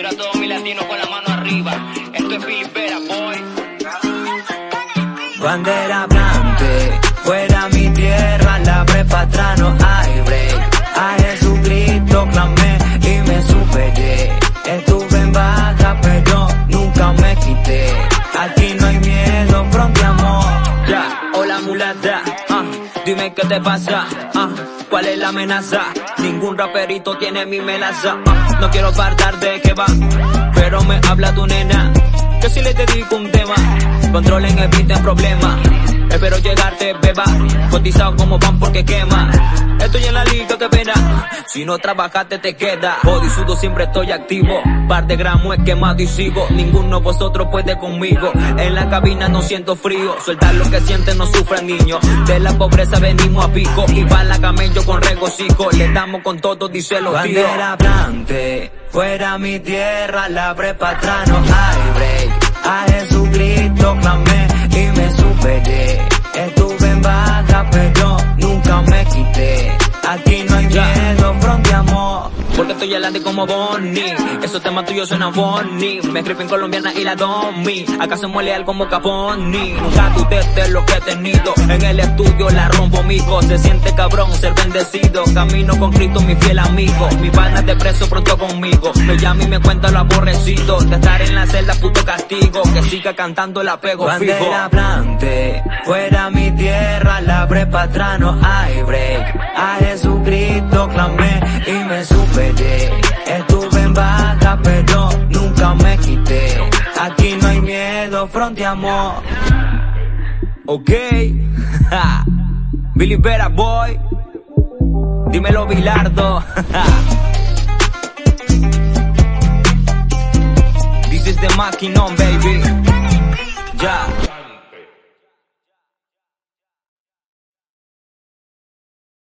Quiero a todos mis latinos con la mano arriba. Esto es Filipera, boy. Bandera hablante, fuera mi tierra, la prepa atrás no hay break. A Jesucristo clamé y me superé. Estuve en baja, pero nunca me quité. Aquí no hay miedo, fronteamos. Ya, hola mulata, ah, dime qué te pasa, ah, cuál es la amenaza. Ningún raperito tiene mi melaza, ah, no quiero faltar de que va, pero me habla tu nena. Que si le dedico un tema, controlen, eviten problemas. Espero llegarte, beba, Estoy en la lista, que pena. Si no trabajaste, te queda. Body sudo, siempre estoy activo. Par de gramos es quemado y sigo. Ninguno de vosotros puede conmigo. En la cabina no siento frío. Sueltar lo que sienten, no sufran niños. De la pobreza venimos a pico. Y va la camello con regocijo. Le damos con todo, dice los tíos. Bandera hablante, fuera mi tierra, la prepa atrás no hay break. A Jesucristo clamé y me superé. Porque estoy adelante como Bonnie. Esos temas tuyos suenan bonnie. Me escriben colombiana y la domi. Acá se muele algo como Caponi. Nunca dudé lo que he tenido. En el estudio la rompo, mijo. Se siente cabrón ser bendecido. Camino con Cristo, mi fiel amigo. Mi pana de preso pronto conmigo. Me llama y me cuenta lo aborrecido. De estar en la celda, puto castigo. Que siga cantando la pego Bandera fijo. hablante, fuera mi tierra, la prepa atrás no hay break. A Jesucristo clamé nunca me quité. Aquí no hay miedo, fronteamos. Ok. Billy Vera Boy. Dímelo, Bilardo. This is the Maquinon, baby.